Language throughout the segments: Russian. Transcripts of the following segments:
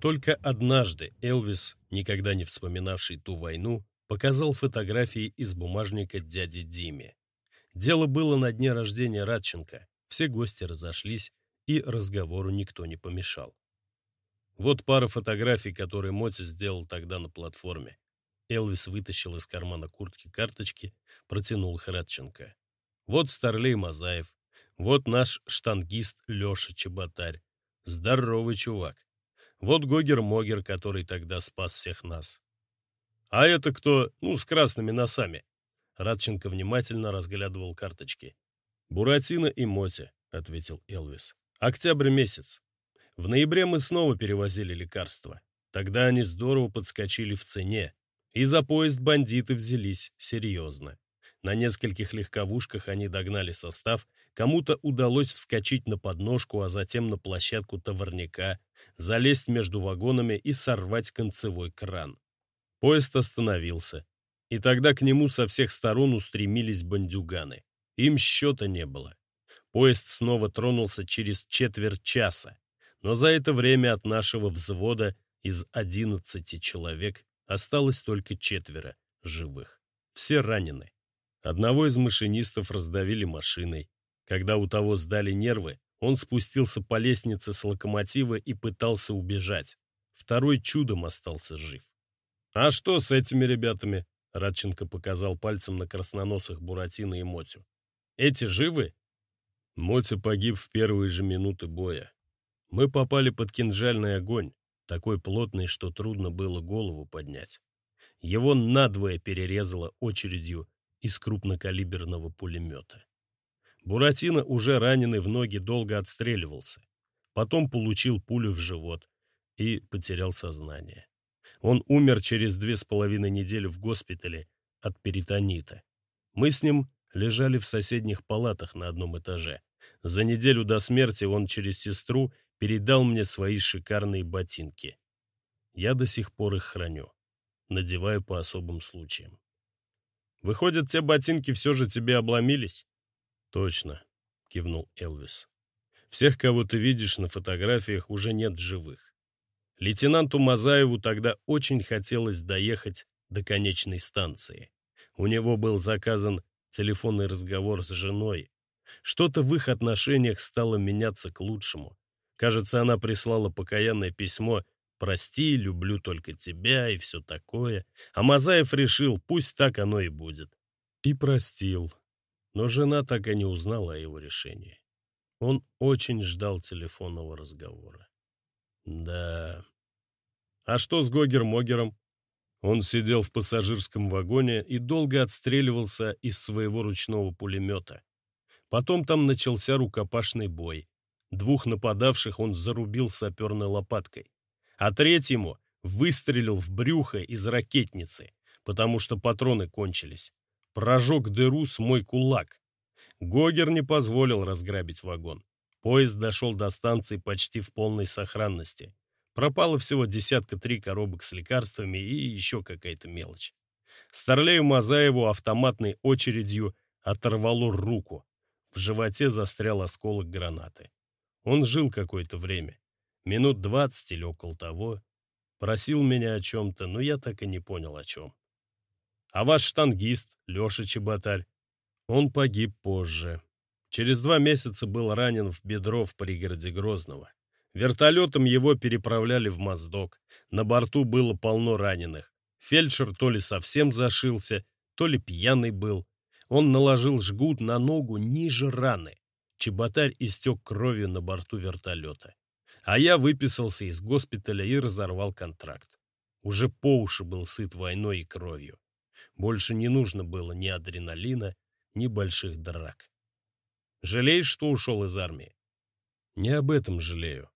Только однажды Элвис, никогда не вспоминавший ту войну, показал фотографии из бумажника дяди Диме. Дело было на дне рождения Радченко, все гости разошлись, и разговору никто не помешал. Вот пара фотографий, которые Моти сделал тогда на платформе. Элвис вытащил из кармана куртки карточки, протянул их Радченко. Вот Старлей Мазаев, вот наш штангист Леша Чеботарь. Здоровый чувак. Вот Гогер-Могер, который тогда спас всех нас. А это кто, ну, с красными носами? Радченко внимательно разглядывал карточки. «Буратино и Моти», — ответил Элвис. «Октябрь месяц. В ноябре мы снова перевозили лекарства. Тогда они здорово подскочили в цене. И за поезд бандиты взялись серьезно. На нескольких легковушках они догнали состав, кому-то удалось вскочить на подножку, а затем на площадку товарняка, залезть между вагонами и сорвать концевой кран. Поезд остановился, и тогда к нему со всех сторон устремились бандюганы. Им счета не было. Поезд снова тронулся через четверть часа, но за это время от нашего взвода из одиннадцати человек осталось только четверо живых. Все ранены. Одного из машинистов раздавили машиной. Когда у того сдали нервы, он спустился по лестнице с локомотива и пытался убежать. Второй чудом остался жив. «А что с этими ребятами?» Радченко показал пальцем на красноносых Буратино и Мотю. «Эти живы?» Мотя погиб в первые же минуты боя. Мы попали под кинжальный огонь, такой плотный, что трудно было голову поднять. Его надвое перерезало очередью из крупнокалиберного пулемета. Буратино, уже раненый в ноги, долго отстреливался. Потом получил пулю в живот и потерял сознание. Он умер через две с половиной недели в госпитале от перитонита. Мы с ним лежали в соседних палатах на одном этаже. За неделю до смерти он через сестру передал мне свои шикарные ботинки. Я до сих пор их храню, надеваю по особым случаям. Выходит, те ботинки все же тебе обломились? Точно, кивнул Элвис. Всех, кого ты видишь на фотографиях, уже нет в живых. Лейтенанту Мазаеву тогда очень хотелось доехать до конечной станции. У него был заказан телефонный разговор с женой. Что-то в их отношениях стало меняться к лучшему. Кажется, она прислала покаянное письмо «Прости, люблю только тебя» и все такое. А Мазаев решил, пусть так оно и будет. И простил. Но жена так и не узнала о его решении. Он очень ждал телефонного разговора. Да. А что с Гогер-Могером? Он сидел в пассажирском вагоне и долго отстреливался из своего ручного пулемета. Потом там начался рукопашный бой. Двух нападавших он зарубил саперной лопаткой, а третьему выстрелил в брюхо из ракетницы, потому что патроны кончились. Прожег дыру с мой кулак. Гогер не позволил разграбить вагон. Поезд дошел до станции почти в полной сохранности. Пропало всего десятка три коробок с лекарствами и еще какая-то мелочь. Старлею Мазаеву автоматной очередью оторвало руку. В животе застрял осколок гранаты. Он жил какое-то время, минут двадцать или около того. Просил меня о чем-то, но я так и не понял о чем. А ваш штангист, Леша Чеботарь, он погиб позже. Через два месяца был ранен в бедро в пригороде Грозного. Вертолетом его переправляли в Моздок. На борту было полно раненых. Фельдшер то ли совсем зашился, то ли пьяный был. Он наложил жгут на ногу ниже раны. Чеботарь истек кровью на борту вертолета. А я выписался из госпиталя и разорвал контракт. Уже по уши был сыт войной и кровью. Больше не нужно было ни адреналина, ни больших драк. Жалеешь, что ушел из армии? Не об этом жалею.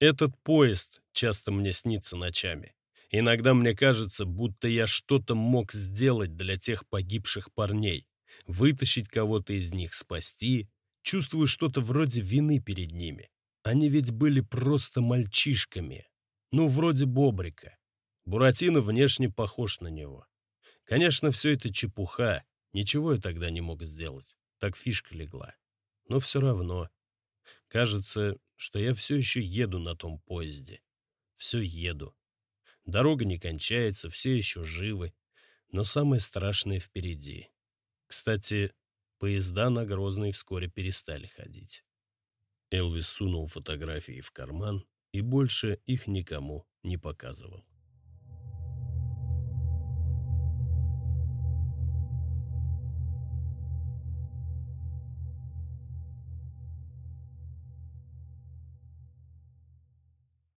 Этот поезд часто мне снится ночами. Иногда мне кажется, будто я что-то мог сделать для тех погибших парней. Вытащить кого-то из них, спасти. Чувствую что-то вроде вины перед ними. Они ведь были просто мальчишками. Ну, вроде Бобрика. Буратино внешне похож на него. Конечно, все это чепуха. Ничего я тогда не мог сделать. Так фишка легла. Но все равно. Кажется, что я все еще еду на том поезде. все еду. Дорога не кончается, все еще живы, но самое страшное впереди. Кстати, поезда на Грозный вскоре перестали ходить. Элвис сунул фотографии в карман и больше их никому не показывал.